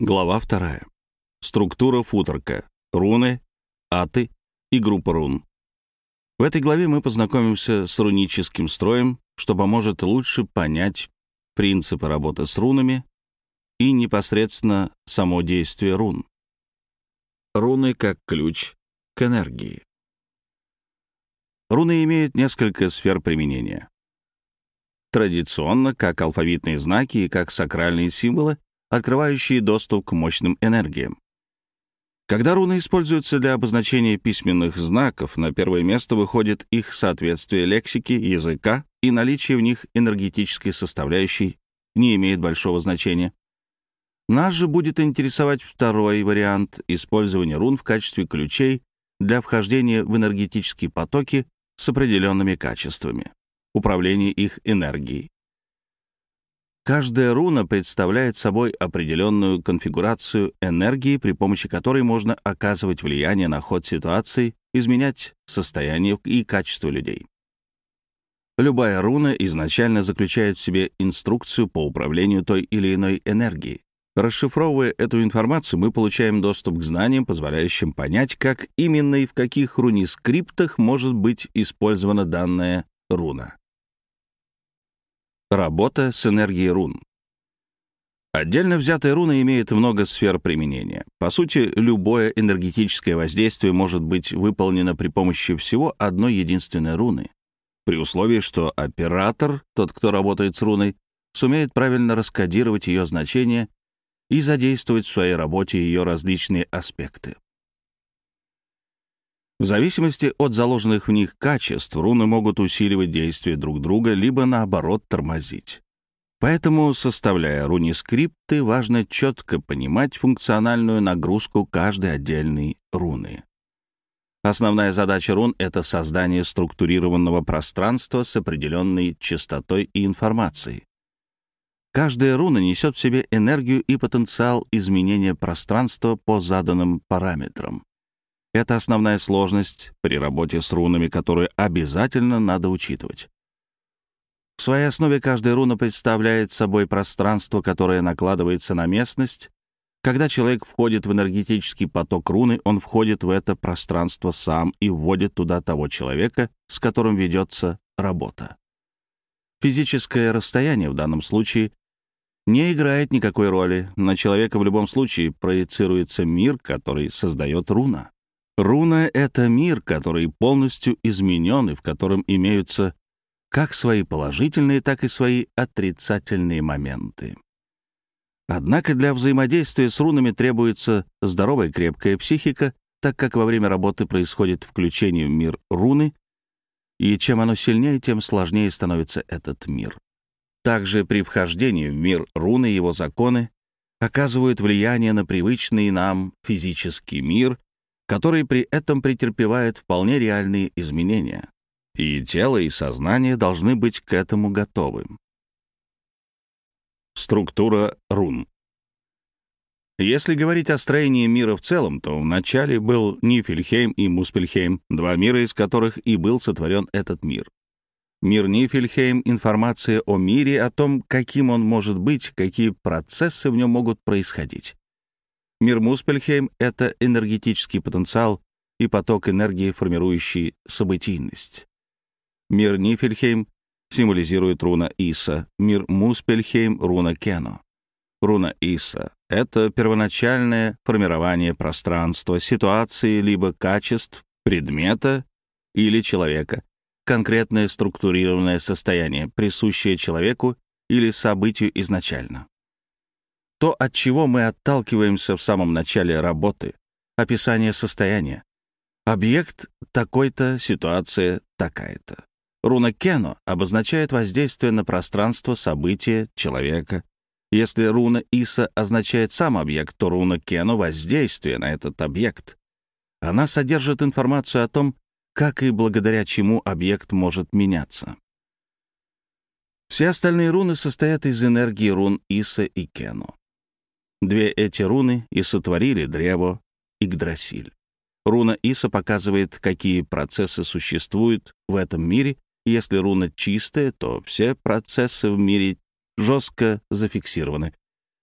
Глава вторая. Структура футорка. Руны, аты и группа рун. В этой главе мы познакомимся с руническим строем, что поможет лучше понять принципы работы с рунами и непосредственно само действие рун. Руны как ключ к энергии. Руны имеют несколько сфер применения. Традиционно, как алфавитные знаки и как сакральные символы, открывающие доступ к мощным энергиям. Когда руны используются для обозначения письменных знаков, на первое место выходит их соответствие лексике, языка и наличие в них энергетической составляющей не имеет большого значения. Нас же будет интересовать второй вариант использования рун в качестве ключей для вхождения в энергетические потоки с определенными качествами, управления их энергией. Каждая руна представляет собой определенную конфигурацию энергии, при помощи которой можно оказывать влияние на ход ситуации, изменять состояние и качество людей. Любая руна изначально заключает в себе инструкцию по управлению той или иной энергией. Расшифровывая эту информацию, мы получаем доступ к знаниям, позволяющим понять, как именно и в каких рунискриптах может быть использована данная руна. Работа с энергией рун. Отдельно взятая руна имеет много сфер применения. По сути, любое энергетическое воздействие может быть выполнено при помощи всего одной единственной руны, при условии, что оператор, тот, кто работает с руной, сумеет правильно раскодировать ее значение и задействовать в своей работе ее различные аспекты. В зависимости от заложенных в них качеств, руны могут усиливать действие друг друга, либо, наоборот, тормозить. Поэтому, составляя руни-скрипты, важно четко понимать функциональную нагрузку каждой отдельной руны. Основная задача рун — это создание структурированного пространства с определенной частотой и информацией. Каждая руна несет в себе энергию и потенциал изменения пространства по заданным параметрам. Это основная сложность при работе с рунами, которую обязательно надо учитывать. В своей основе каждая руна представляет собой пространство, которое накладывается на местность. Когда человек входит в энергетический поток руны, он входит в это пространство сам и вводит туда того человека, с которым ведется работа. Физическое расстояние в данном случае не играет никакой роли. На человека в любом случае проецируется мир, который создает руна. Руна — это мир, который полностью изменен и в котором имеются как свои положительные, так и свои отрицательные моменты. Однако для взаимодействия с рунами требуется здоровая крепкая психика, так как во время работы происходит включение в мир руны, и чем оно сильнее, тем сложнее становится этот мир. Также при вхождении в мир руны его законы оказывают влияние на привычный нам физический мир который при этом претерпевает вполне реальные изменения. И тело, и сознание должны быть к этому готовы. Структура рун. Если говорить о строении мира в целом, то вначале был Нифельхейм и Муспельхейм, два мира, из которых и был сотворен этот мир. Мир Нифельхейм — информация о мире, о том, каким он может быть, какие процессы в нем могут происходить. Мир Муспельхейм — это энергетический потенциал и поток энергии, формирующий событийность. Мир Нифельхейм символизирует руна Иса, мир Муспельхейм — руна Кено. Руна Иса — это первоначальное формирование пространства, ситуации либо качеств, предмета или человека, конкретное структурированное состояние, присущее человеку или событию изначально то, от чего мы отталкиваемся в самом начале работы, описание состояния. Объект такой-то, ситуация такая-то. Руна Кено обозначает воздействие на пространство, события, человека. Если руна Иса означает сам объект, то руна Кено — воздействие на этот объект. Она содержит информацию о том, как и благодаря чему объект может меняться. Все остальные руны состоят из энергии рун Иса и Кено. Две эти руны и сотворили древо Игдрасиль. Руна Иса показывает, какие процессы существуют в этом мире. Если руна чистая, то все процессы в мире жестко зафиксированы.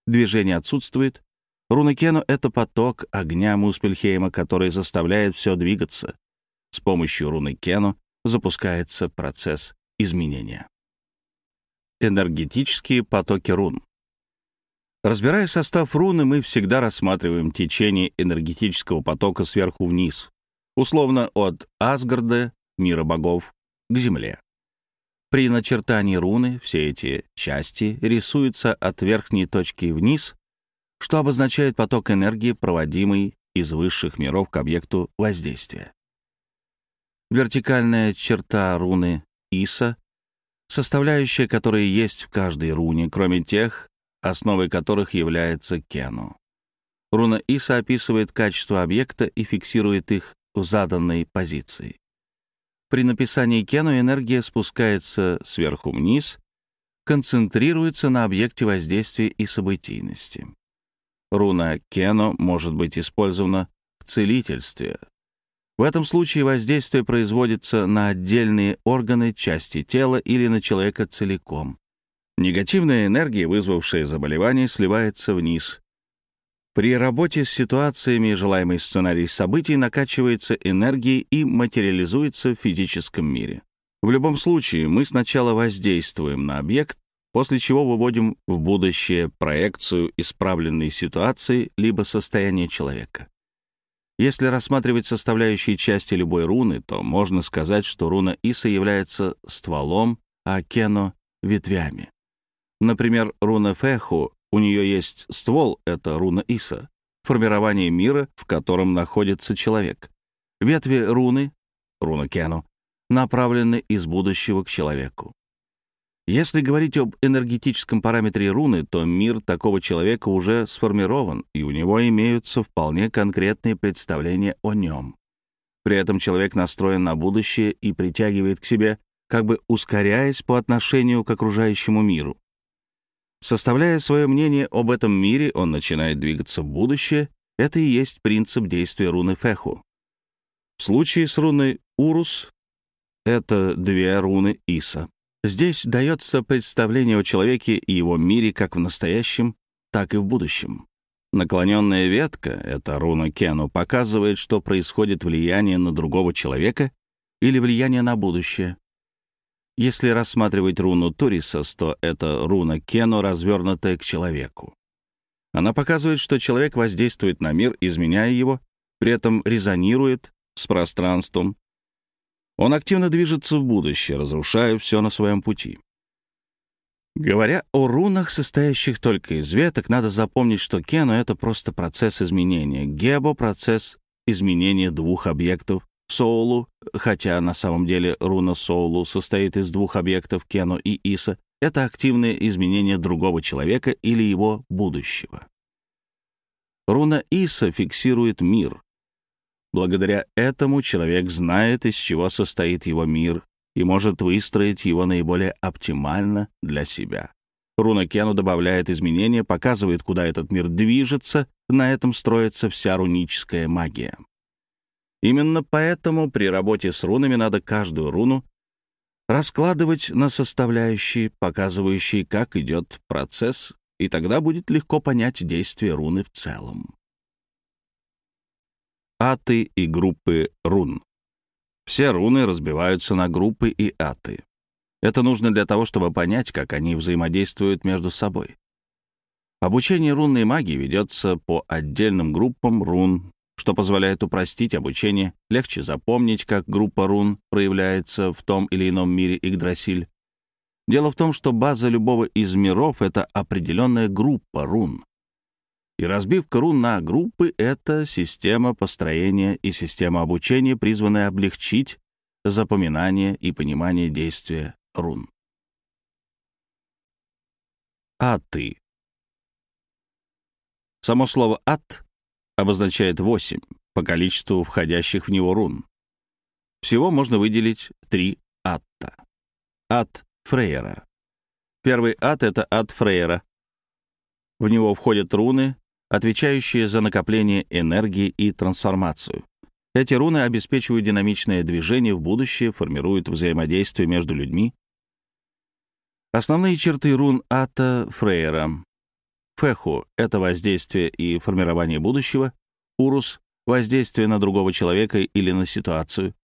Движение отсутствует. Руна Кену — это поток огня Муспельхейма, который заставляет все двигаться. С помощью руны Кену запускается процесс изменения. Энергетические потоки рун. Разбирая состав руны, мы всегда рассматриваем течение энергетического потока сверху вниз, условно от Асгарда, мира богов, к Земле. При начертании руны все эти части рисуются от верхней точки вниз, что обозначает поток энергии, проводимый из высших миров к объекту воздействия. Вертикальная черта руны Иса, составляющая которые есть в каждой руне, кроме тех, основой которых является Кену. Руна Иса описывает качество объекта и фиксирует их в заданной позиции. При написании Кену энергия спускается сверху вниз, концентрируется на объекте воздействия и событийности. Руна Кено может быть использована в целительстве. В этом случае воздействие производится на отдельные органы, части тела или на человека целиком. Негативная энергия, вызвавшая заболевание, сливается вниз. При работе с ситуациями желаемый сценарий событий накачивается энергией и материализуется в физическом мире. В любом случае, мы сначала воздействуем на объект, после чего выводим в будущее проекцию исправленной ситуации либо состояния человека. Если рассматривать составляющие части любой руны, то можно сказать, что руна Иса является стволом, а Кено — ветвями. Например, руна Феху, у нее есть ствол, это руна Иса, формирование мира, в котором находится человек. Ветви руны, руна Кену, направлены из будущего к человеку. Если говорить об энергетическом параметре руны, то мир такого человека уже сформирован, и у него имеются вполне конкретные представления о нем. При этом человек настроен на будущее и притягивает к себе, как бы ускоряясь по отношению к окружающему миру. Составляя свое мнение об этом мире, он начинает двигаться в будущее. Это и есть принцип действия руны Феху. В случае с руной Урус — это две руны Иса. Здесь дается представление о человеке и его мире как в настоящем, так и в будущем. Наклоненная ветка, это руна Кену, показывает, что происходит влияние на другого человека или влияние на будущее. Если рассматривать руну Турисас, то это руна Кену, развернутая к человеку. Она показывает, что человек воздействует на мир, изменяя его, при этом резонирует с пространством, он активно движется в будущее, разрушая все на своем пути. Говоря о рунах, состоящих только из веток, надо запомнить, что Кену — это просто процесс изменения, Гебо — процесс изменения двух объектов, Соулу, хотя на самом деле руна Соулу состоит из двух объектов Кену и Иса, это активное изменение другого человека или его будущего. Руна Иса фиксирует мир, Благодаря этому человек знает, из чего состоит его мир, и может выстроить его наиболее оптимально для себя. Руна Кену добавляет изменения, показывает, куда этот мир движется, на этом строится вся руническая магия. Именно поэтому при работе с рунами надо каждую руну раскладывать на составляющие, показывающие, как идет процесс, и тогда будет легко понять действие руны в целом аты и группы рун. Все руны разбиваются на группы и аты. Это нужно для того, чтобы понять, как они взаимодействуют между собой. Обучение рунной магии ведется по отдельным группам рун, что позволяет упростить обучение, легче запомнить, как группа рун проявляется в том или ином мире Игдрасиль. Дело в том, что база любого из миров — это определенная группа рун. И разбивка рун на группы — это система построения и система обучения, призванная облегчить запоминание и понимание действия рун. Аты. Само слово «ат» обозначает восемь по количеству входящих в него рун. Всего можно выделить три атта. Ат Фрейера. Первый ат — это ат Фрейера. В него входят руны, отвечающие за накопление энергии и трансформацию. Эти руны обеспечивают динамичное движение в будущее, формируют взаимодействие между людьми. Основные черты рун Ата Фрейера. Феху — это воздействие и формирование будущего, Урус — воздействие на другого человека или на ситуацию,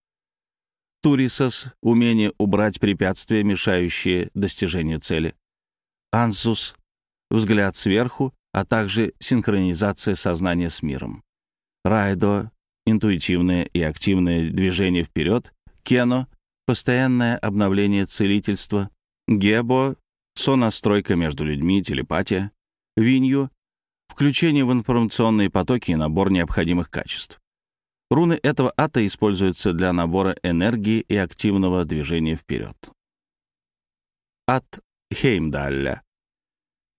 Турисос — умение убрать препятствия, мешающие достижению цели, Ансус — взгляд сверху, а также синхронизация сознания с миром, Райдо — интуитивное и активное движение вперед, Кено — постоянное обновление целительства, Гебо — сонастройка между людьми, телепатия, Винью — включение в информационные потоки и набор необходимых качеств. Руны этого ата используются для набора энергии и активного движения вперед. Ат Хеймдалля.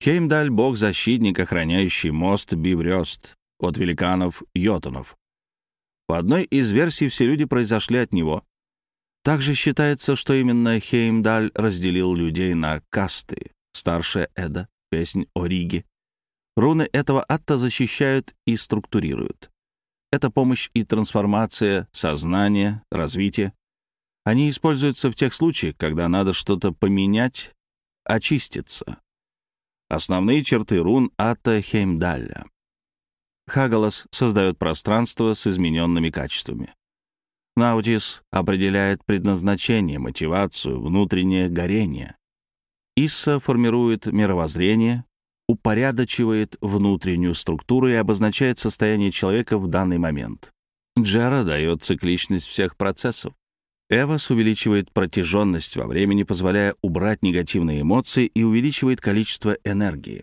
Хеймдаль — бог-защитник, охраняющий мост Биврёст от великанов Йотунов. По одной из версий все люди произошли от него. Также считается, что именно Хеймдаль разделил людей на касты. Старшая Эда, песнь о Риге. Руны этого атта защищают и структурируют. Это помощь и трансформация, сознание, развитие. Они используются в тех случаях, когда надо что-то поменять, очиститься. Основные черты рун Атта Хеймдалля. Хагалас создает пространство с измененными качествами. Наутис определяет предназначение, мотивацию, внутреннее горение. Исса формирует мировоззрение, упорядочивает внутреннюю структуру и обозначает состояние человека в данный момент. Джара дает цикличность всех процессов. Эвос увеличивает протяженность во времени, позволяя убрать негативные эмоции и увеличивает количество энергии.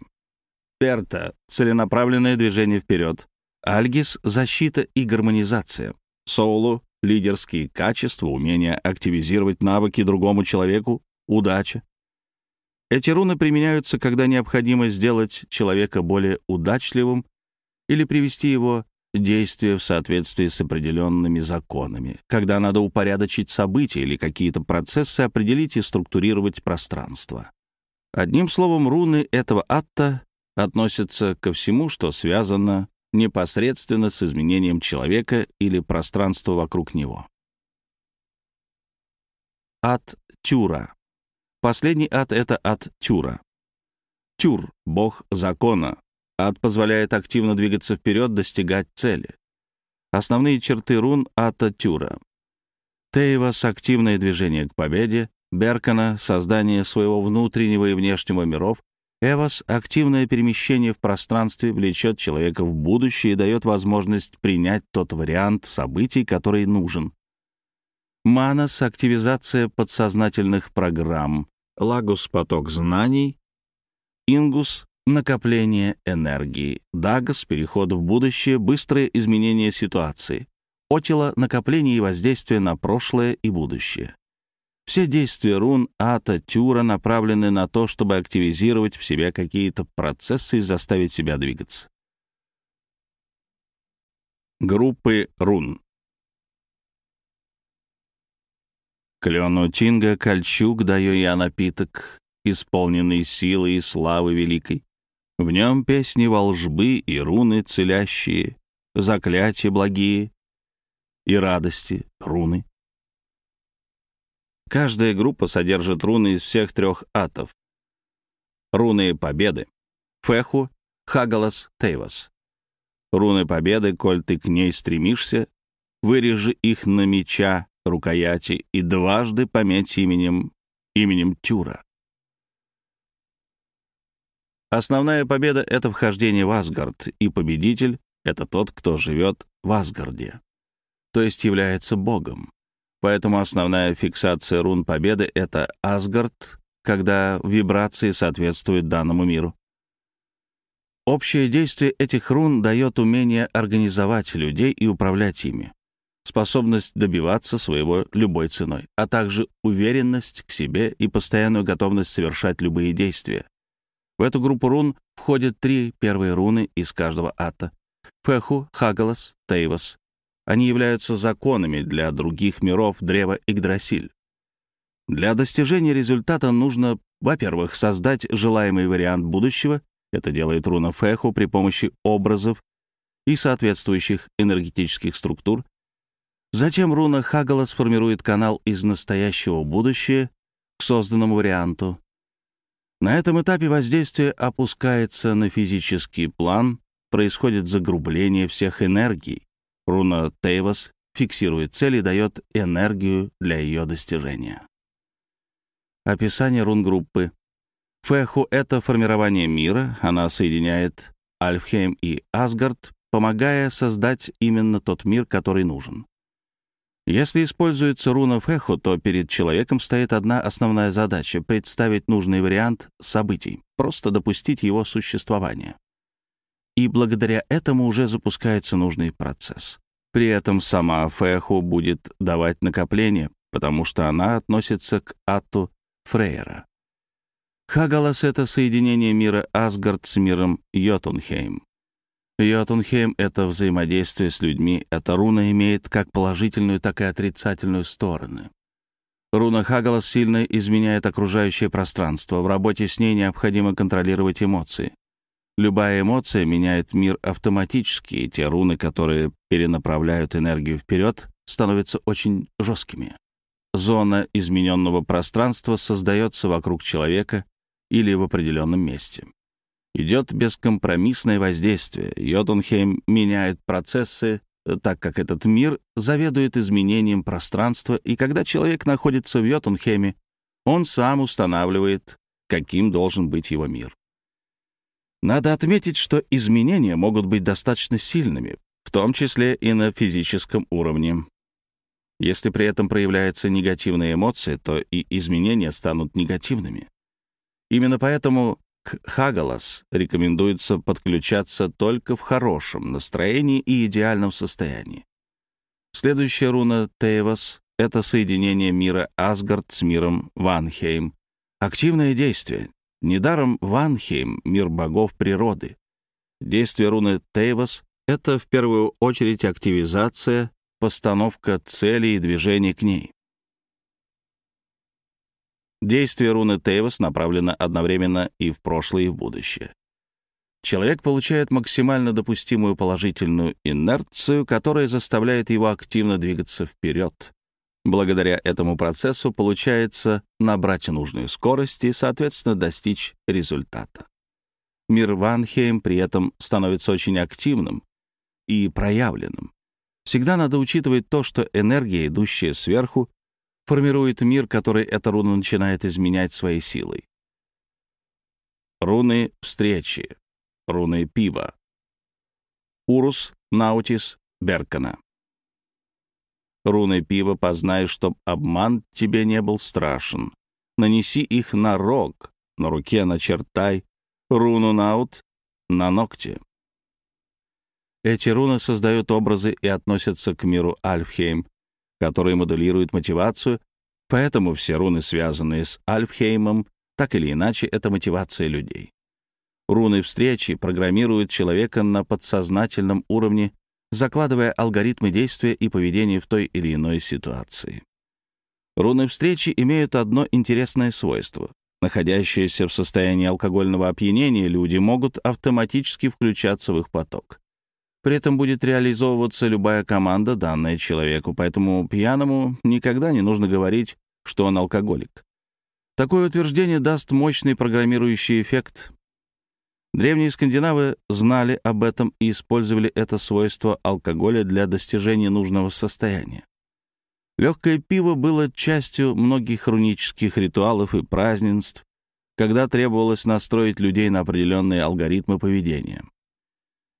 Перта — целенаправленное движение вперед. Альгис — защита и гармонизация. Соулу — лидерские качества, умение активизировать навыки другому человеку, удача. Эти руны применяются, когда необходимо сделать человека более удачливым или привести его действия в соответствии с определенными законами, когда надо упорядочить события или какие-то процессы, определить и структурировать пространство. Одним словом, руны этого атта относятся ко всему, что связано непосредственно с изменением человека или пространства вокруг него. Ат Тюра Последний ад — это ад Тюра. Тюр — бог закона. Ад позволяет активно двигаться вперед, достигать цели. Основные черты рун ата Тюра. Тейвас — активное движение к победе. Беркана — создание своего внутреннего и внешнего миров. Эвас — активное перемещение в пространстве влечет человека в будущее и дает возможность принять тот вариант событий, который нужен. Манас — активизация подсознательных программ. Лагус — поток знаний. Ингус — накопление энергии. Дагас — переход в будущее, быстрое изменение ситуации. Отила — накопление и воздействие на прошлое и будущее. Все действия рун Ата Тюра направлены на то, чтобы активизировать в себе какие-то процессы и заставить себя двигаться. Группы рун Клену Тинга Кольчуг даю я напиток, исполненный силы и славы великой. В нем песни волжбы и руны целящие, заклятия благие и радости руны. Каждая группа содержит руны из всех трех атов. Руны победы. Феху, Хагалас, Тейвас. Руны победы, коль ты к ней стремишься, вырежи их на меча, рукояти и дважды пометь именем, именем Тюра. Основная победа — это вхождение в Асгард, и победитель — это тот, кто живет в Асгарде, то есть является богом. Поэтому основная фиксация рун победы — это Асгард, когда вибрации соответствуют данному миру. Общее действие этих рун дает умение организовать людей и управлять ими способность добиваться своего любой ценой, а также уверенность к себе и постоянную готовность совершать любые действия. В эту группу рун входят три первые руны из каждого ата — Феху, Хагалас, Тейвас. Они являются законами для других миров древа Игдрасиль. Для достижения результата нужно, во-первых, создать желаемый вариант будущего, это делает руна Феху при помощи образов и соответствующих энергетических структур, Затем руна Хагала сформирует канал из настоящего будущего к созданному варианту. На этом этапе воздействие опускается на физический план, происходит загрубление всех энергий. Руна Тейвас фиксирует цель и дает энергию для ее достижения. Описание рун-группы. Феху — это формирование мира, она соединяет Альфхейм и Асгард, помогая создать именно тот мир, который нужен. Если используется руна Феху, то перед человеком стоит одна основная задача — представить нужный вариант событий, просто допустить его существование. И благодаря этому уже запускается нужный процесс. При этом сама Феху будет давать накопление, потому что она относится к Ату Фрейера. Хагалас — это соединение мира Асгард с миром Йотунхейм. Йотунхейм — это взаимодействие с людьми. Эта руна имеет как положительную, так и отрицательную стороны. Руна Хагалас сильно изменяет окружающее пространство. В работе с ней необходимо контролировать эмоции. Любая эмоция меняет мир автоматически, и те руны, которые перенаправляют энергию вперед, становятся очень жесткими. Зона измененного пространства создается вокруг человека или в определенном месте идет бескомпромиссное воздействие. Йотунхейм меняет процессы, э, так как этот мир заведует изменением пространства, и когда человек находится в Йотунхейме, он сам устанавливает, каким должен быть его мир. Надо отметить, что изменения могут быть достаточно сильными, в том числе и на физическом уровне. Если при этом проявляется негативная эмоция, то и изменения станут негативными. Именно поэтому к Хагалас рекомендуется подключаться только в хорошем настроении и идеальном состоянии. Следующая руна Тейвас — это соединение мира Асгард с миром Ванхейм. Активное действие. Недаром Ванхейм — мир богов природы. Действие руны Тейвас — это в первую очередь активизация, постановка цели и движение к ней. Действие руны Тейвас направлено одновременно и в прошлое, и в будущее. Человек получает максимально допустимую положительную инерцию, которая заставляет его активно двигаться вперед. Благодаря этому процессу получается набрать нужную скорость и, соответственно, достичь результата. Мир Ванхейм при этом становится очень активным и проявленным. Всегда надо учитывать то, что энергия, идущая сверху, формирует мир, который эта руна начинает изменять своей силой. Руны встречи. Руны пива. Урус, Наутис, Беркана. Руны пива познай, чтоб обман тебе не был страшен. Нанеси их на рог, на руке начертай, руну Наут на ногте. Эти руны создают образы и относятся к миру Альфхейм, которые моделируют мотивацию, поэтому все руны, связанные с Альфхеймом, так или иначе, это мотивация людей. Руны встречи программируют человека на подсознательном уровне, закладывая алгоритмы действия и поведения в той или иной ситуации. Руны встречи имеют одно интересное свойство. Находящиеся в состоянии алкогольного опьянения люди могут автоматически включаться в их поток. При этом будет реализовываться любая команда, данная человеку, поэтому пьяному никогда не нужно говорить, что он алкоголик. Такое утверждение даст мощный программирующий эффект. Древние скандинавы знали об этом и использовали это свойство алкоголя для достижения нужного состояния. Легкое пиво было частью многих рунических ритуалов и празднеств, когда требовалось настроить людей на определенные алгоритмы поведения.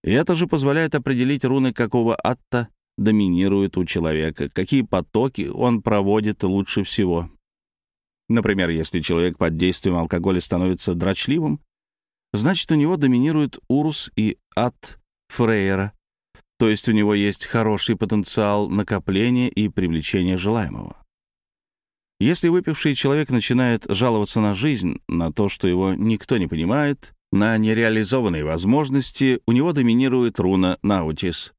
И это же позволяет определить руны какого атта доминируют у человека, какие потоки он проводит лучше всего. Например, если человек под действием алкоголя становится дрочливым, значит, у него доминирует Урус и Ат Фрейера, то есть у него есть хороший потенциал накопления и привлечения желаемого. Если выпивший человек начинает жаловаться на жизнь, на то, что его никто не понимает, на нереализованные возможности у него доминирует руна Наутис.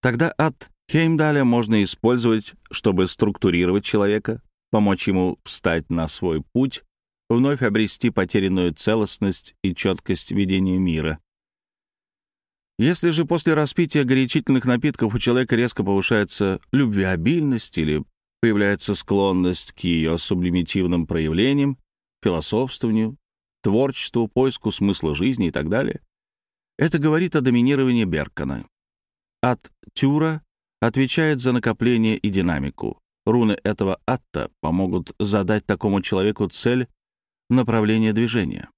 Тогда ад Хеймдаля можно использовать, чтобы структурировать человека, помочь ему встать на свой путь, вновь обрести потерянную целостность и четкость ведения мира. Если же после распития горячительных напитков у человека резко повышается любвеобильность или появляется склонность к ее сублимитивным проявлениям, философствованию, творчеству, поиску смысла жизни и так далее. Это говорит о доминировании Беркана. От Тюра отвечает за накопление и динамику. Руны этого атта помогут задать такому человеку цель направления движения.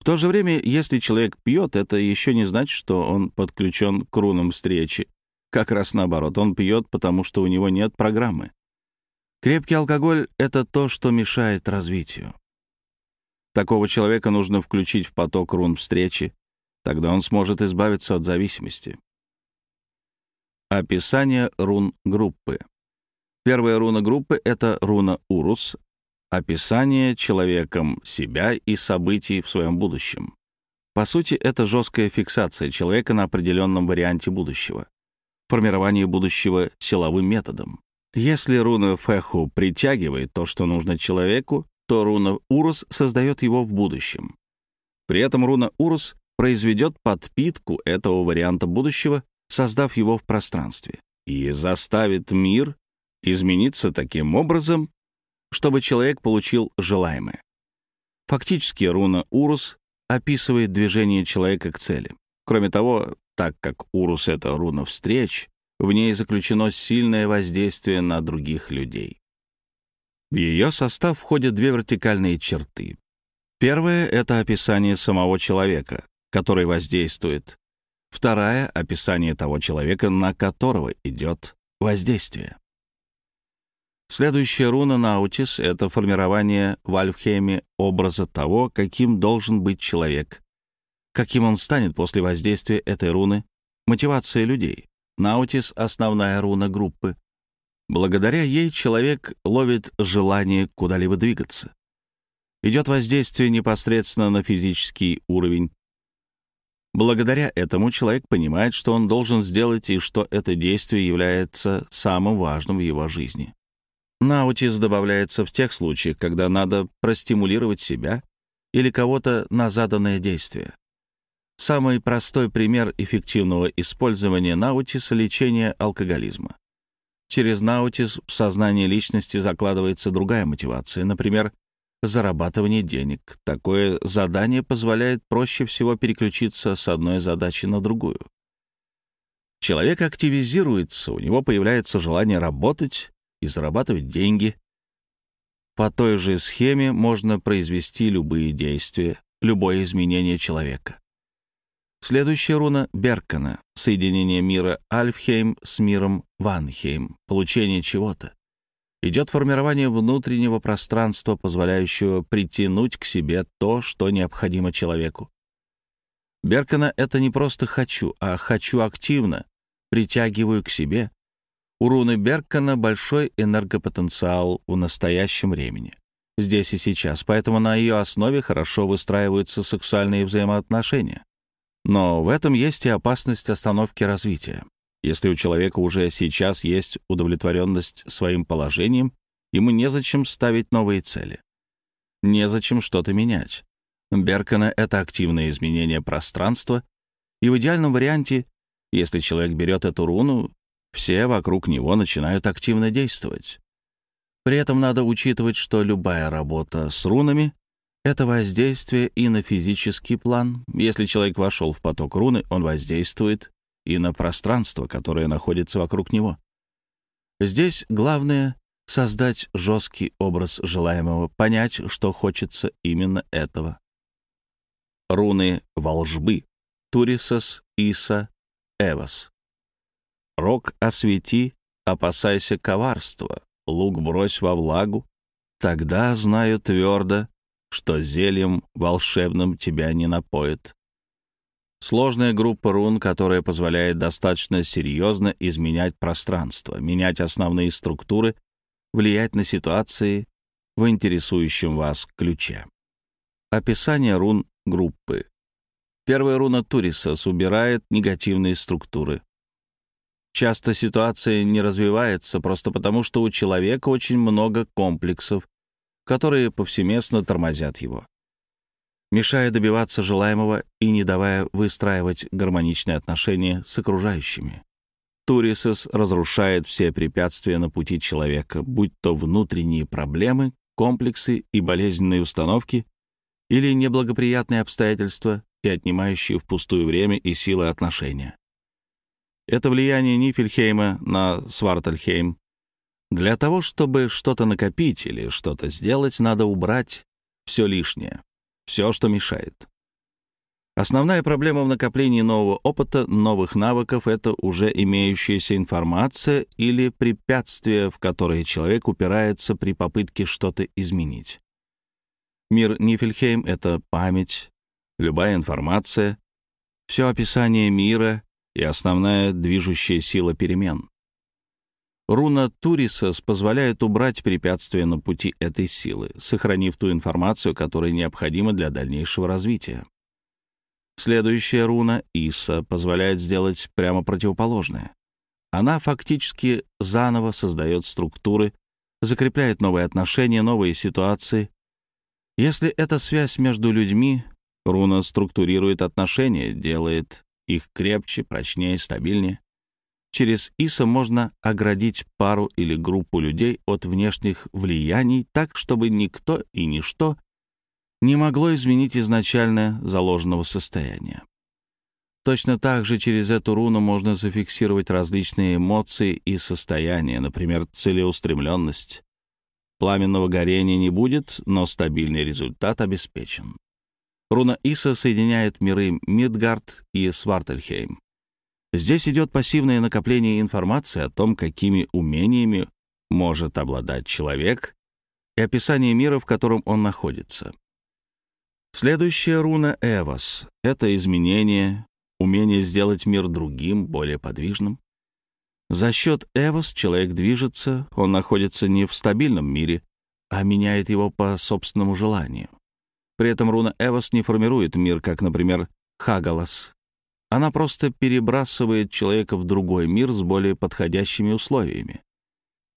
В то же время, если человек пьет, это еще не значит, что он подключен к рунам встречи. Как раз наоборот, он пьет, потому что у него нет программы. Крепкий алкоголь — это то, что мешает развитию. Такого человека нужно включить в поток рун встречи, тогда он сможет избавиться от зависимости. Описание рун группы. Первая руна группы — это руна Урус, описание человеком себя и событий в своем будущем. По сути, это жесткая фиксация человека на определенном варианте будущего. Формирование будущего силовым методом. Если руна Феху притягивает то, что нужно человеку, то руна Урус создает его в будущем. При этом руна Урус произведет подпитку этого варианта будущего, создав его в пространстве, и заставит мир измениться таким образом, чтобы человек получил желаемое. Фактически руна Урус описывает движение человека к цели. Кроме того, так как Урус — это руна встреч, в ней заключено сильное воздействие на других людей. В ее состав входят две вертикальные черты. Первая — это описание самого человека, который воздействует. Вторая — описание того человека, на которого идет воздействие. Следующая руна Наутис — это формирование в Альфхейме образа того, каким должен быть человек, каким он станет после воздействия этой руны, мотивация людей. Наутис — основная руна группы. Благодаря ей человек ловит желание куда-либо двигаться. Идет воздействие непосредственно на физический уровень. Благодаря этому человек понимает, что он должен сделать и что это действие является самым важным в его жизни. Наутис добавляется в тех случаях, когда надо простимулировать себя или кого-то на заданное действие. Самый простой пример эффективного использования наутиса — лечение алкоголизма. Через наутис в сознании личности закладывается другая мотивация, например, зарабатывание денег. Такое задание позволяет проще всего переключиться с одной задачи на другую. Человек активизируется, у него появляется желание работать, и зарабатывать деньги. По той же схеме можно произвести любые действия, любое изменение человека. Следующая руна — Беркана, соединение мира Альфхейм с миром Ванхейм, получение чего-то. Идет формирование внутреннего пространства, позволяющего притянуть к себе то, что необходимо человеку. Беркана — это не просто «хочу», а «хочу активно», притягиваю к себе, у руны Беркана большой энергопотенциал в настоящем времени, здесь и сейчас, поэтому на ее основе хорошо выстраиваются сексуальные взаимоотношения. Но в этом есть и опасность остановки развития. Если у человека уже сейчас есть удовлетворенность своим положением, ему незачем ставить новые цели. Незачем что-то менять. Беркана — это активное изменение пространства, и в идеальном варианте, если человек берет эту руну, все вокруг него начинают активно действовать. При этом надо учитывать, что любая работа с рунами — это воздействие и на физический план. Если человек вошел в поток руны, он воздействует и на пространство, которое находится вокруг него. Здесь главное — создать жесткий образ желаемого, понять, что хочется именно этого. Руны волжбы. Турисос, Иса, Эвас. Рог освети, опасайся коварства, лук брось во влагу. Тогда знаю твердо, что зельем волшебным тебя не напоит. Сложная группа рун, которая позволяет достаточно серьезно изменять пространство, менять основные структуры, влиять на ситуации в интересующем вас ключе. Описание рун группы. Первая руна Турисас убирает негативные структуры. Часто ситуация не развивается просто потому, что у человека очень много комплексов, которые повсеместно тормозят его, мешая добиваться желаемого и не давая выстраивать гармоничные отношения с окружающими. Турисес разрушает все препятствия на пути человека, будь то внутренние проблемы, комплексы и болезненные установки или неблагоприятные обстоятельства и отнимающие впустую время и силы отношения. Это влияние Нифельхейма на Свартельхейм. Для того, чтобы что-то накопить или что-то сделать, надо убрать все лишнее, все, что мешает. Основная проблема в накоплении нового опыта, новых навыков — это уже имеющаяся информация или препятствия, в которые человек упирается при попытке что-то изменить. Мир Нифельхейм — это память, любая информация, все описание мира и основная движущая сила перемен. Руна Турисас позволяет убрать препятствия на пути этой силы, сохранив ту информацию, которая необходима для дальнейшего развития. Следующая руна, Иса, позволяет сделать прямо противоположное. Она фактически заново создает структуры, закрепляет новые отношения, новые ситуации. Если это связь между людьми, руна структурирует отношения, делает их крепче, прочнее, стабильнее. Через Иса можно оградить пару или группу людей от внешних влияний так, чтобы никто и ничто не могло изменить изначально заложенного состояния. Точно так же через эту руну можно зафиксировать различные эмоции и состояния, например, целеустремленность. Пламенного горения не будет, но стабильный результат обеспечен. Руна Иса соединяет миры Мидгард и Свартельхейм. Здесь идет пассивное накопление информации о том, какими умениями может обладать человек, и описание мира, в котором он находится. Следующая руна — Эвос. Это изменение, умение сделать мир другим, более подвижным. За счет Эвос человек движется, он находится не в стабильном мире, а меняет его по собственному желанию. При этом руна Эвос не формирует мир, как, например, Хагалас. Она просто перебрасывает человека в другой мир с более подходящими условиями.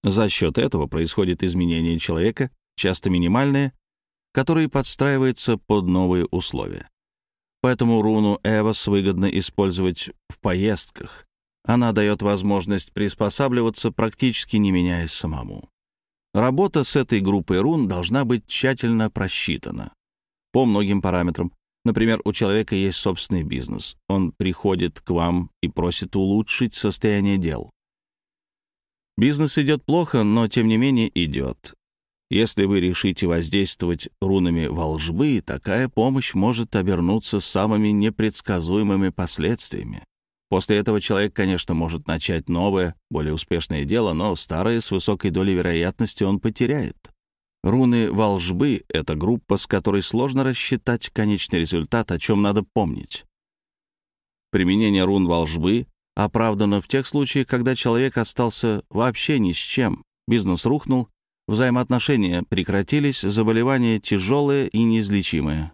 За счет этого происходит изменение человека, часто минимальное, который подстраивается под новые условия. Поэтому руну Эвос выгодно использовать в поездках. Она дает возможность приспосабливаться, практически не меняясь самому. Работа с этой группой рун должна быть тщательно просчитана. По многим параметрам. Например, у человека есть собственный бизнес. Он приходит к вам и просит улучшить состояние дел. Бизнес идет плохо, но тем не менее идет. Если вы решите воздействовать рунами волжбы, такая помощь может обернуться самыми непредсказуемыми последствиями. После этого человек, конечно, может начать новое, более успешное дело, но старое с высокой долей вероятности он потеряет. Руны волжбы — это группа, с которой сложно рассчитать конечный результат, о чем надо помнить. Применение рун волжбы оправдано в тех случаях, когда человек остался вообще ни с чем, бизнес рухнул, Взаимоотношения прекратились, заболевания тяжелые и неизлечимые.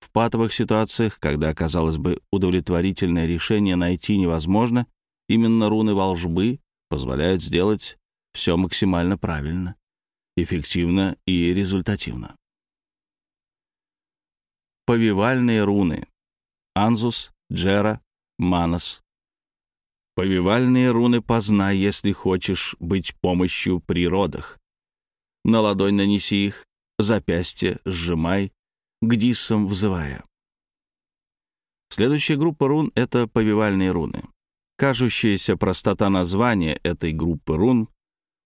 В патовых ситуациях, когда, казалось бы, удовлетворительное решение найти невозможно, именно руны волжбы позволяют сделать все максимально правильно, эффективно и результативно. Повивальные руны. Анзус, Джера, Манос. Повивальные руны познай, если хочешь быть помощью при родах. На ладонь нанеси их, запястье сжимай, к диссам взывая. Следующая группа рун — это повивальные руны. Кажущаяся простота названия этой группы рун —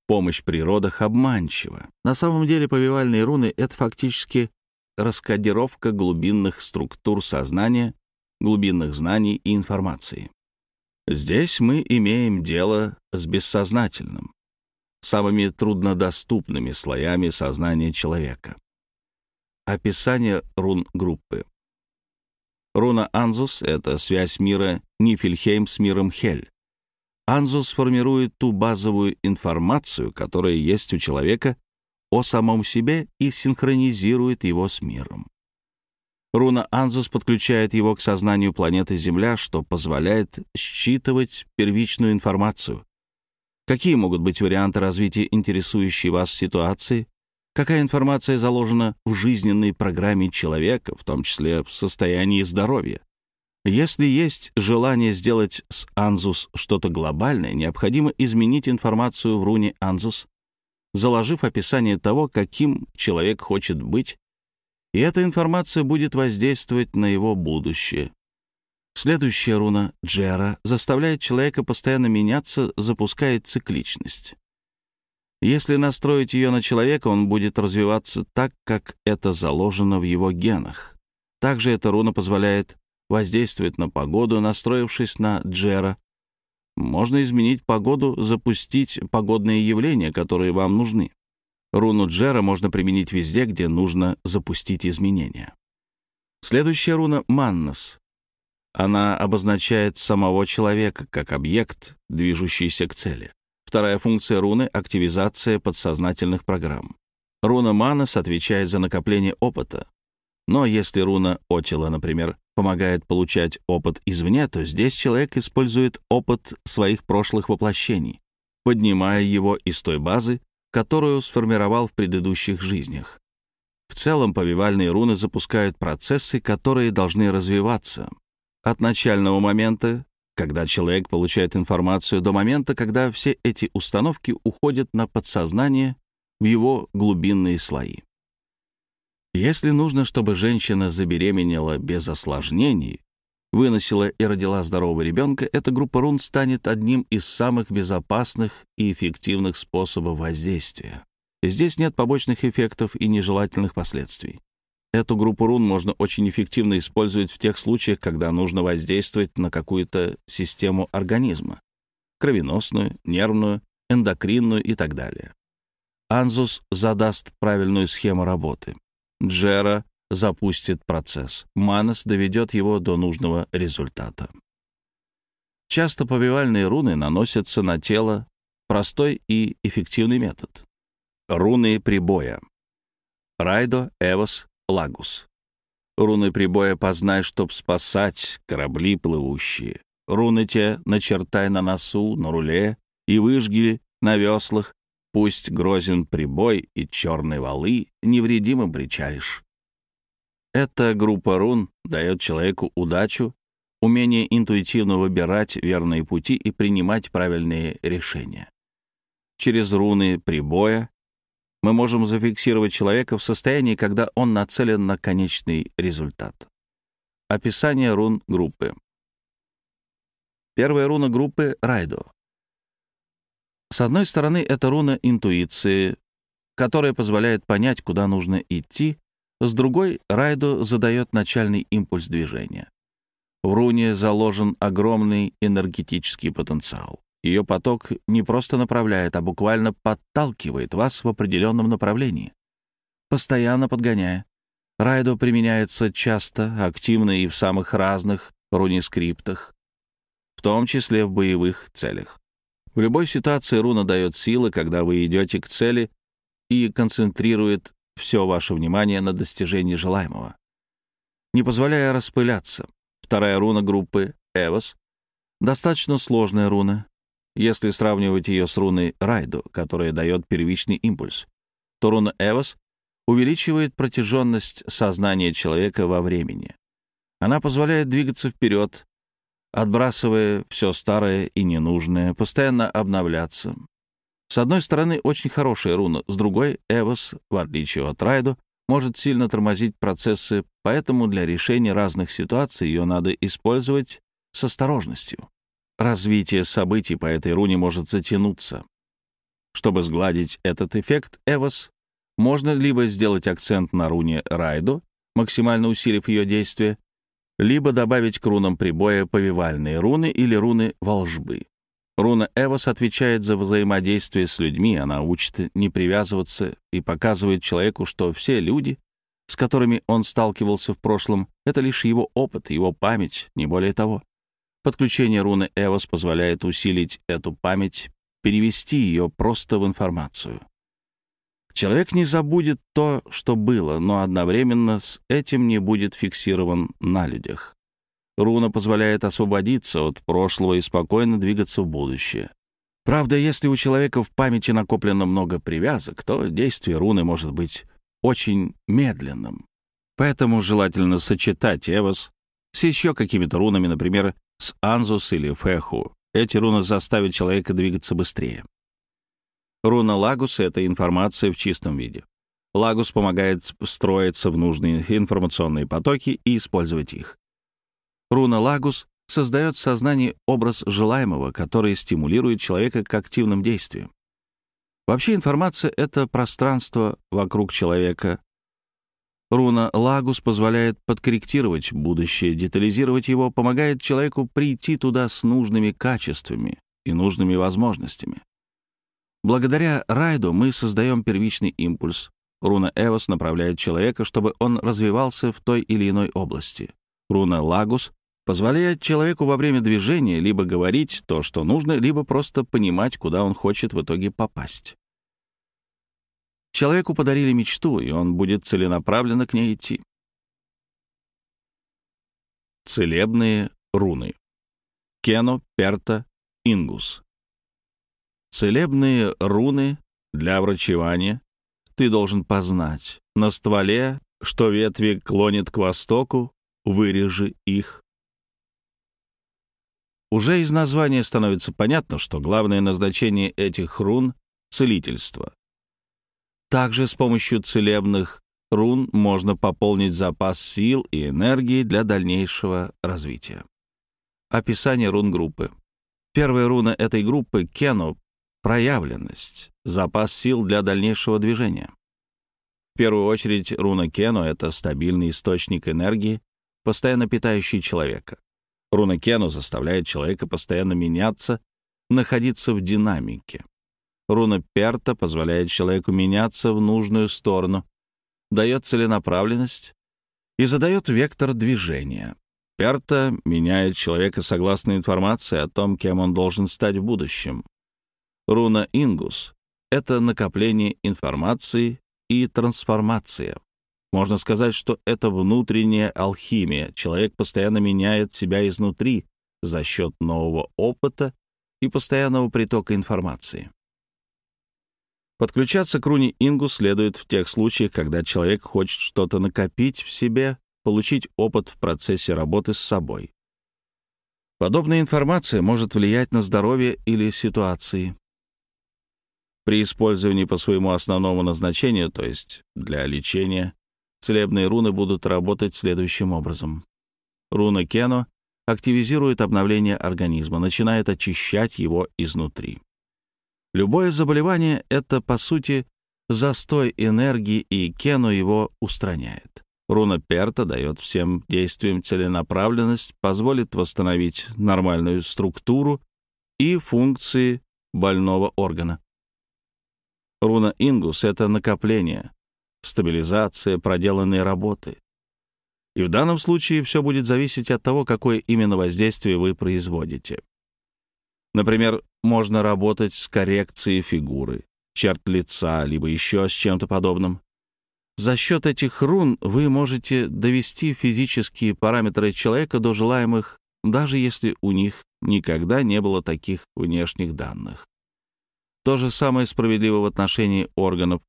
помощь при родах обманчива. На самом деле повивальные руны — это фактически раскодировка глубинных структур сознания, глубинных знаний и информации. Здесь мы имеем дело с бессознательным самыми труднодоступными слоями сознания человека. Описание рун-группы. Руна Анзус — это связь мира Нифельхейм с миром Хель. Анзус формирует ту базовую информацию, которая есть у человека о самом себе и синхронизирует его с миром. Руна Анзус подключает его к сознанию планеты Земля, что позволяет считывать первичную информацию, Какие могут быть варианты развития интересующей вас ситуации? Какая информация заложена в жизненной программе человека, в том числе в состоянии здоровья? Если есть желание сделать с Анзус что-то глобальное, необходимо изменить информацию в руне Анзус, заложив описание того, каким человек хочет быть, и эта информация будет воздействовать на его будущее. Следующая руна Джера заставляет человека постоянно меняться, запускает цикличность. Если настроить ее на человека, он будет развиваться так, как это заложено в его генах. Также эта руна позволяет воздействовать на погоду, настроившись на Джера. Можно изменить погоду, запустить погодные явления, которые вам нужны. Руну Джера можно применить везде, где нужно запустить изменения. Следующая руна — Маннас. Она обозначает самого человека как объект, движущийся к цели. Вторая функция руны — активизация подсознательных программ. Руна Манас отвечает за накопление опыта. Но если руна Отила, например, помогает получать опыт извне, то здесь человек использует опыт своих прошлых воплощений, поднимая его из той базы, которую сформировал в предыдущих жизнях. В целом, повивальные руны запускают процессы, которые должны развиваться. От начального момента, когда человек получает информацию, до момента, когда все эти установки уходят на подсознание в его глубинные слои. Если нужно, чтобы женщина забеременела без осложнений, выносила и родила здорового ребенка, эта группа рун станет одним из самых безопасных и эффективных способов воздействия. Здесь нет побочных эффектов и нежелательных последствий. Эту группу рун можно очень эффективно использовать в тех случаях, когда нужно воздействовать на какую-то систему организма — кровеносную, нервную, эндокринную и так далее. Анзус задаст правильную схему работы. Джера запустит процесс. Манас доведет его до нужного результата. Часто повивальные руны наносятся на тело простой и эффективный метод. Руны прибоя. Райдо, Эвос, Лагус. Руны прибоя познай, чтоб спасать корабли плывущие. Руны те начертай на носу, на руле и выжги на веслах. Пусть грозен прибой и черной валы невредимым причалишь. Эта группа рун дает человеку удачу, умение интуитивно выбирать верные пути и принимать правильные решения. Через руны прибоя мы можем зафиксировать человека в состоянии, когда он нацелен на конечный результат. Описание рун группы. Первая руна группы — Райдо. С одной стороны, это руна интуиции, которая позволяет понять, куда нужно идти, с другой Райдо задает начальный импульс движения. В руне заложен огромный энергетический потенциал. Ее поток не просто направляет, а буквально подталкивает вас в определенном направлении, постоянно подгоняя. Райдо применяется часто, активно и в самых разных рунискриптах, в том числе в боевых целях. В любой ситуации руна дает силы, когда вы идете к цели и концентрирует все ваше внимание на достижении желаемого, не позволяя распыляться. Вторая руна группы Эвос — достаточно сложная руна. Если сравнивать ее с руной Райду, которая дает первичный импульс, то руна Эвос увеличивает протяженность сознания человека во времени. Она позволяет двигаться вперед, отбрасывая все старое и ненужное, постоянно обновляться, с одной стороны, очень хорошая руна, с другой, Эвос, в отличие от Райдо, может сильно тормозить процессы, поэтому для решения разных ситуаций ее надо использовать с осторожностью. Развитие событий по этой руне может затянуться. Чтобы сгладить этот эффект, Эвос можно либо сделать акцент на руне Райдо, максимально усилив ее действие, либо добавить к рунам прибоя повивальные руны или руны волжбы. Руна Эвос отвечает за взаимодействие с людьми, она учит не привязываться и показывает человеку, что все люди, с которыми он сталкивался в прошлом, это лишь его опыт, его память, не более того. Подключение руны Эвос позволяет усилить эту память, перевести ее просто в информацию. Человек не забудет то, что было, но одновременно с этим не будет фиксирован на людях. Руна позволяет освободиться от прошлого и спокойно двигаться в будущее. Правда, если у человека в памяти накоплено много привязок, то действие руны может быть очень медленным. Поэтому желательно сочетать Эвос с еще какими-то рунами, например, с Анзус или Феху. Эти руны заставят человека двигаться быстрее. Руна Лагус — это информация в чистом виде. Лагус помогает встроиться в нужные информационные потоки и использовать их. Руна Лагус создает в сознании образ желаемого, который стимулирует человека к активным действиям. Вообще информация — это пространство вокруг человека. Руна Лагус позволяет подкорректировать будущее, детализировать его, помогает человеку прийти туда с нужными качествами и нужными возможностями. Благодаря райду мы создаем первичный импульс. Руна Эвос направляет человека, чтобы он развивался в той или иной области. Руна Лагус позволяет человеку во время движения либо говорить то, что нужно, либо просто понимать, куда он хочет в итоге попасть. Человеку подарили мечту, и он будет целенаправленно к ней идти. Целебные руны. Кено, Перта, Ингус. Целебные руны для врачевания ты должен познать. На стволе, что ветви клонит к востоку, вырежи их. Уже из названия становится понятно, что главное назначение этих рун — целительство. Также с помощью целебных рун можно пополнить запас сил и энергии для дальнейшего развития. Описание рун группы. Первая руна этой группы — Кену — проявленность, запас сил для дальнейшего движения. В первую очередь руна Кену — это стабильный источник энергии, постоянно питающий человека. Руна Кену заставляет человека постоянно меняться, находиться в динамике. Руна Перта позволяет человеку меняться в нужную сторону, дает целенаправленность и задает вектор движения. Перта меняет человека согласно информации о том, кем он должен стать в будущем. Руна Ингус — это накопление информации и трансформация. Можно сказать, что это внутренняя алхимия. Человек постоянно меняет себя изнутри за счет нового опыта и постоянного притока информации. Подключаться к руне Ингу следует в тех случаях, когда человек хочет что-то накопить в себе, получить опыт в процессе работы с собой. Подобная информация может влиять на здоровье или ситуации. При использовании по своему основному назначению, то есть для лечения, Целебные руны будут работать следующим образом. Руна Кено активизирует обновление организма, начинает очищать его изнутри. Любое заболевание — это, по сути, застой энергии, и Кену его устраняет. Руна Перта дает всем действиям целенаправленность, позволит восстановить нормальную структуру и функции больного органа. Руна Ингус — это накопление, стабилизация проделанной работы. И в данном случае все будет зависеть от того, какое именно воздействие вы производите. Например, можно работать с коррекцией фигуры, черт лица, либо еще с чем-то подобным. За счет этих рун вы можете довести физические параметры человека до желаемых, даже если у них никогда не было таких внешних данных. То же самое справедливо в отношении органов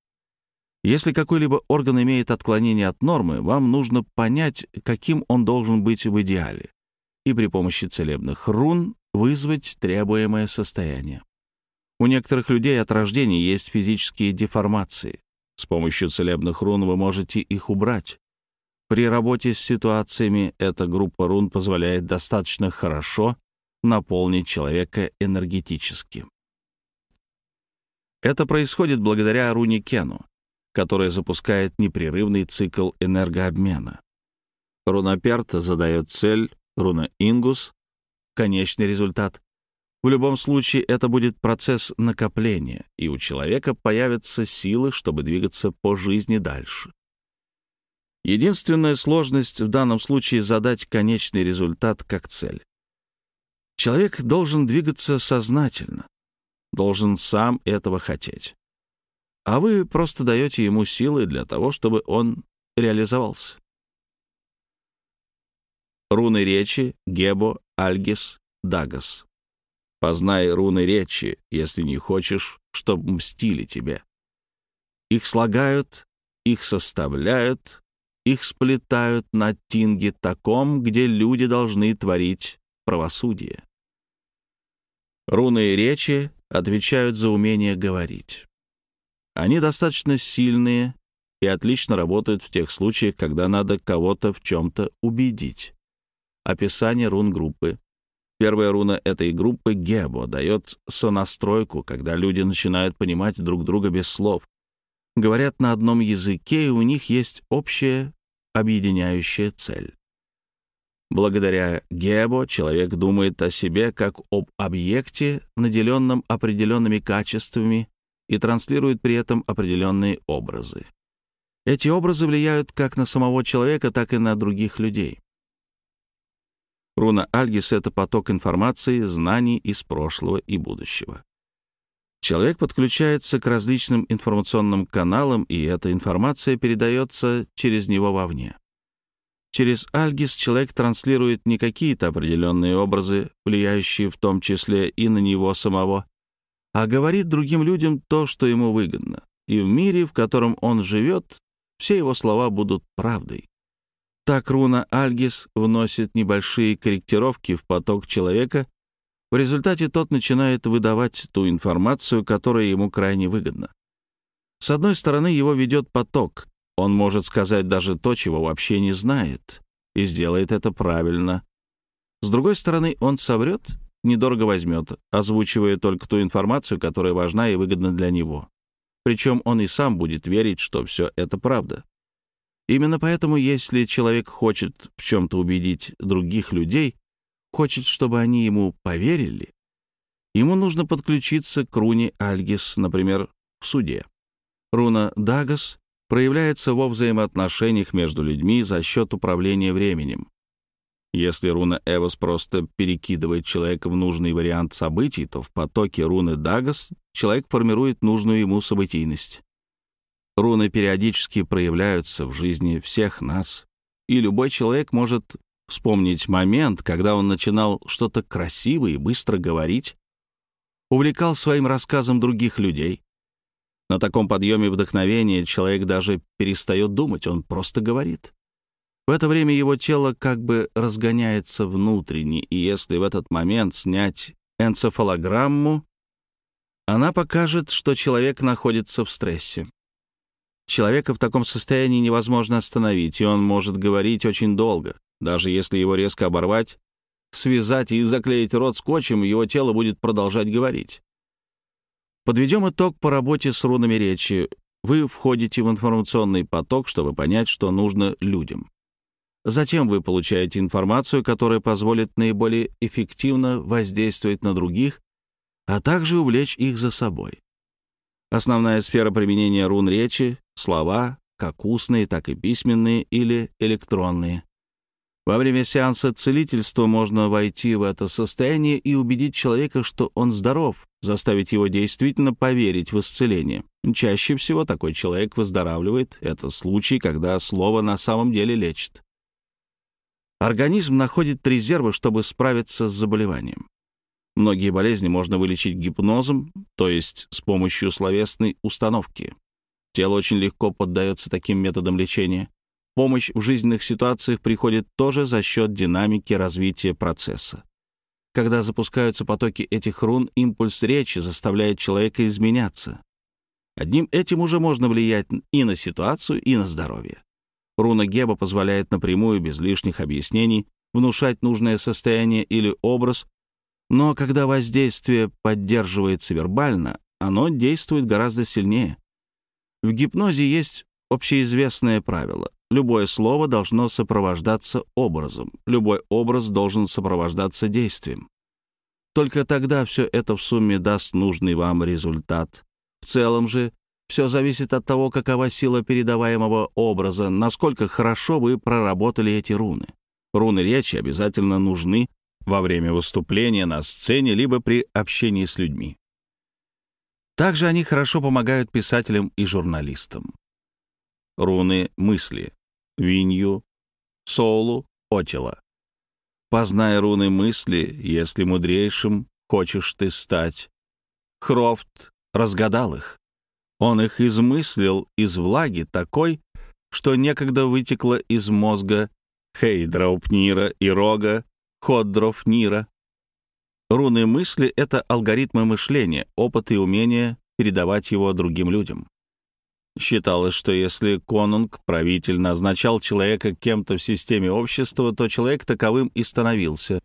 если какой-либо орган имеет отклонение от нормы, вам нужно понять, каким он должен быть в идеале, и при помощи целебных рун вызвать требуемое состояние. У некоторых людей от рождения есть физические деформации. С помощью целебных рун вы можете их убрать. При работе с ситуациями эта группа рун позволяет достаточно хорошо наполнить человека энергетически. Это происходит благодаря руне Кену которая запускает непрерывный цикл энергообмена. Руна Перта задает цель, руна Ингус — конечный результат. В любом случае это будет процесс накопления, и у человека появятся силы, чтобы двигаться по жизни дальше. Единственная сложность в данном случае — задать конечный результат как цель. Человек должен двигаться сознательно, должен сам этого хотеть а вы просто даете ему силы для того, чтобы он реализовался. Руны речи Гебо, Альгис, Дагас. Познай руны речи, если не хочешь, чтоб мстили тебе. Их слагают, их составляют, их сплетают на тинге таком, где люди должны творить правосудие. Руны речи отвечают за умение говорить. Они достаточно сильные и отлично работают в тех случаях, когда надо кого-то в чем-то убедить. Описание рун группы. Первая руна этой группы Гебо дает сонастройку, когда люди начинают понимать друг друга без слов. Говорят на одном языке, и у них есть общая объединяющая цель. Благодаря Гебо человек думает о себе как об объекте, наделенном определенными качествами, и транслирует при этом определенные образы. Эти образы влияют как на самого человека, так и на других людей. Руна Альгис — это поток информации, знаний из прошлого и будущего. Человек подключается к различным информационным каналам, и эта информация передается через него вовне. Через Альгис человек транслирует не какие-то определенные образы, влияющие в том числе и на него самого, а говорит другим людям то, что ему выгодно. И в мире, в котором он живет, все его слова будут правдой. Так руна Альгис вносит небольшие корректировки в поток человека, в результате тот начинает выдавать ту информацию, которая ему крайне выгодна. С одной стороны, его ведет поток, он может сказать даже то, чего вообще не знает, и сделает это правильно. С другой стороны, он соврет, недорого возьмет, озвучивая только ту информацию, которая важна и выгодна для него. Причем он и сам будет верить, что все это правда. Именно поэтому, если человек хочет в чем-то убедить других людей, хочет, чтобы они ему поверили, ему нужно подключиться к руне Альгис, например, в суде. Руна Дагас проявляется во взаимоотношениях между людьми за счет управления временем. Если руна Эвос просто перекидывает человека в нужный вариант событий, то в потоке руны Дагас человек формирует нужную ему событийность. Руны периодически проявляются в жизни всех нас, и любой человек может вспомнить момент, когда он начинал что-то красиво и быстро говорить, увлекал своим рассказом других людей. На таком подъеме вдохновения человек даже перестает думать, он просто говорит. В это время его тело как бы разгоняется внутренне, и если в этот момент снять энцефалограмму, она покажет, что человек находится в стрессе. Человека в таком состоянии невозможно остановить, и он может говорить очень долго. Даже если его резко оборвать, связать и заклеить рот скотчем, его тело будет продолжать говорить. Подведем итог по работе с рунами речи. Вы входите в информационный поток, чтобы понять, что нужно людям. Затем вы получаете информацию, которая позволит наиболее эффективно воздействовать на других, а также увлечь их за собой. Основная сфера применения рун речи — слова, как устные, так и письменные или электронные. Во время сеанса целительства можно войти в это состояние и убедить человека, что он здоров, заставить его действительно поверить в исцеление. Чаще всего такой человек выздоравливает. Это случай, когда слово на самом деле лечит. Организм находит резервы, чтобы справиться с заболеванием. Многие болезни можно вылечить гипнозом, то есть с помощью словесной установки. Тело очень легко поддается таким методам лечения. Помощь в жизненных ситуациях приходит тоже за счет динамики развития процесса. Когда запускаются потоки этих рун, импульс речи заставляет человека изменяться. Одним этим уже можно влиять и на ситуацию, и на здоровье. Руна Геба позволяет напрямую, без лишних объяснений, внушать нужное состояние или образ, но когда воздействие поддерживается вербально, оно действует гораздо сильнее. В гипнозе есть общеизвестное правило. Любое слово должно сопровождаться образом, любой образ должен сопровождаться действием. Только тогда все это в сумме даст нужный вам результат. В целом же все зависит от того, какова сила передаваемого образа, насколько хорошо вы проработали эти руны. Руны речи обязательно нужны во время выступления на сцене либо при общении с людьми. Также они хорошо помогают писателям и журналистам. Руны мысли. Винью, Солу, Отила. Познай руны мысли, если мудрейшим хочешь ты стать. Хрофт разгадал их. Он их измыслил из влаги такой, что некогда вытекло из мозга Хейдраупнира и рога Ходдров Нира. Руны мысли — это алгоритмы мышления, опыт и умение передавать его другим людям. Считалось, что если конунг, правитель, назначал человека кем-то в системе общества, то человек таковым и становился.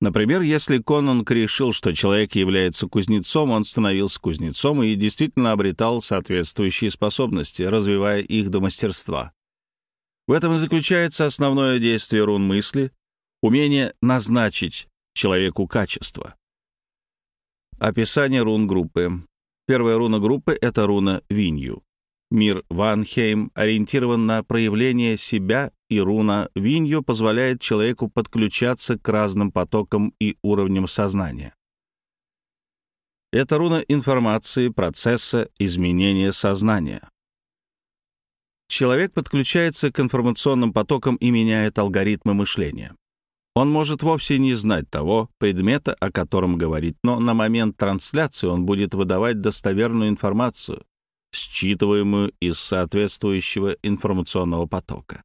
Например, если конунг решил, что человек является кузнецом, он становился кузнецом и действительно обретал соответствующие способности, развивая их до мастерства. В этом и заключается основное действие рун мысли — умение назначить человеку качество. Описание рун группы. Первая руна группы — это руна Винью. Мир Ванхейм ориентирован на проявление себя, и руна Винью позволяет человеку подключаться к разным потокам и уровням сознания. Это руна информации, процесса, изменения сознания. Человек подключается к информационным потокам и меняет алгоритмы мышления. Он может вовсе не знать того предмета, о котором говорит, но на момент трансляции он будет выдавать достоверную информацию, считываемую из соответствующего информационного потока.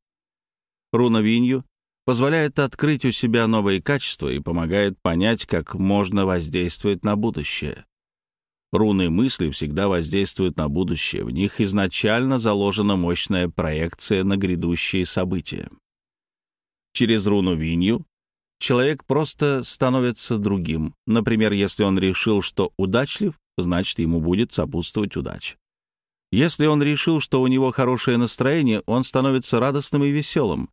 Руна Винью позволяет открыть у себя новые качества и помогает понять, как можно воздействовать на будущее. Руны мысли всегда воздействуют на будущее, в них изначально заложена мощная проекция на грядущие события. Через руну Винью человек просто становится другим. Например, если он решил, что удачлив, значит, ему будет сопутствовать удача. Если он решил, что у него хорошее настроение, он становится радостным и веселым.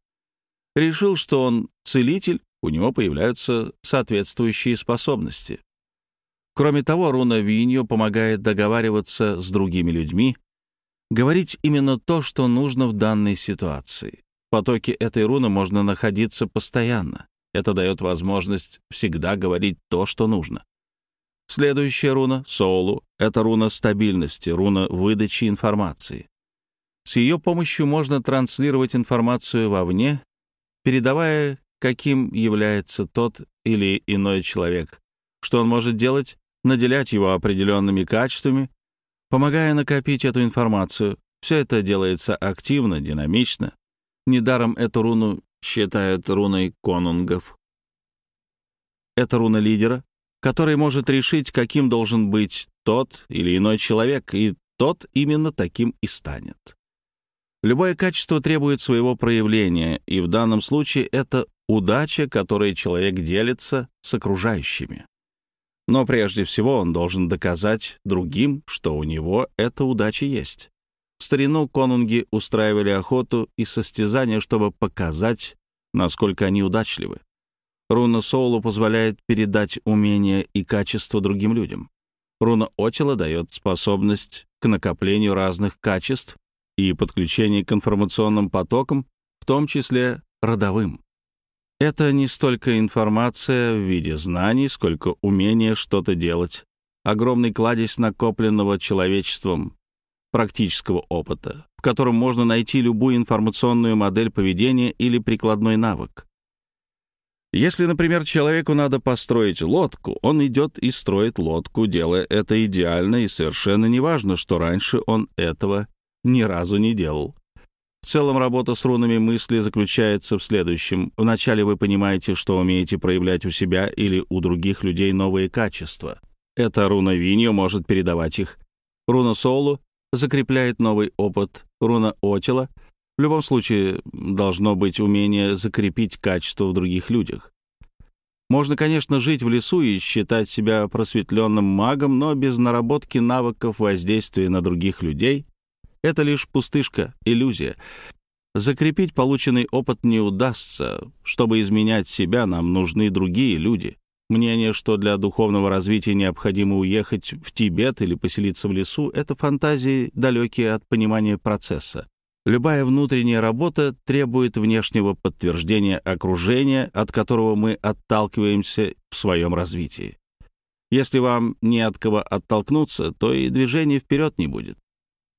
Решил, что он целитель, у него появляются соответствующие способности. Кроме того, руна Виньо помогает договариваться с другими людьми, говорить именно то, что нужно в данной ситуации. В потоке этой руны можно находиться постоянно. Это дает возможность всегда говорить то, что нужно. Следующая руна — Соулу — это руна стабильности, руна выдачи информации. С ее помощью можно транслировать информацию вовне, передавая, каким является тот или иной человек, что он может делать, наделять его определенными качествами, помогая накопить эту информацию. Все это делается активно, динамично. Недаром эту руну считают руной конунгов. Это руна лидера, который может решить, каким должен быть тот или иной человек, и тот именно таким и станет. Любое качество требует своего проявления, и в данном случае это удача, которой человек делится с окружающими. Но прежде всего он должен доказать другим, что у него эта удача есть. В старину конунги устраивали охоту и состязания, чтобы показать, насколько они удачливы. Руна Соулу позволяет передать умения и качества другим людям. Руна Отила дает способность к накоплению разных качеств и подключению к информационным потокам, в том числе родовым. Это не столько информация в виде знаний, сколько умение что-то делать. Огромный кладезь накопленного человечеством практического опыта, в котором можно найти любую информационную модель поведения или прикладной навык. Если, например, человеку надо построить лодку, он идет и строит лодку, делая это идеально, и совершенно неважно, что раньше он этого ни разу не делал. В целом работа с рунами мысли заключается в следующем. Вначале вы понимаете, что умеете проявлять у себя или у других людей новые качества. Эта руна Виньо может передавать их. Руна Солу закрепляет новый опыт. Руна Отила — в любом случае, должно быть умение закрепить качество в других людях. Можно, конечно, жить в лесу и считать себя просветленным магом, но без наработки навыков воздействия на других людей — это лишь пустышка, иллюзия. Закрепить полученный опыт не удастся. Чтобы изменять себя, нам нужны другие люди. Мнение, что для духовного развития необходимо уехать в Тибет или поселиться в лесу — это фантазии, далекие от понимания процесса. Любая внутренняя работа требует внешнего подтверждения окружения, от которого мы отталкиваемся в своем развитии. Если вам не от кого оттолкнуться, то и движения вперед не будет.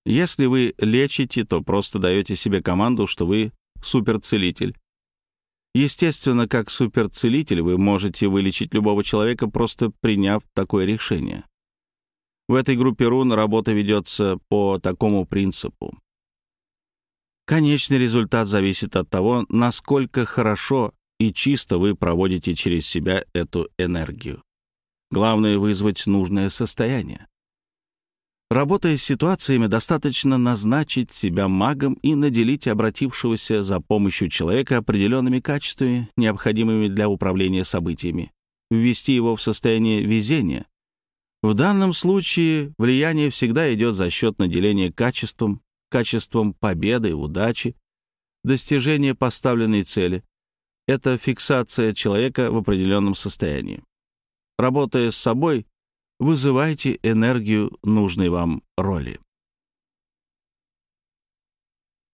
Если вы лечите, то просто даете себе команду, что вы суперцелитель. Естественно, как суперцелитель вы можете вылечить любого человека, просто приняв такое решение. В этой группе рун работа ведется по такому принципу. Конечный результат зависит от того, насколько хорошо и чисто вы проводите через себя эту энергию. Главное — вызвать нужное состояние. Работая с ситуациями, достаточно назначить себя магом и наделить обратившегося за помощью человека определенными качествами, необходимыми для управления событиями, ввести его в состояние везения. В данном случае влияние всегда идет за счет наделения качеством, качеством победы, удачи, достижения поставленной цели. Это фиксация человека в определенном состоянии. Работая с собой, вызывайте энергию нужной вам роли.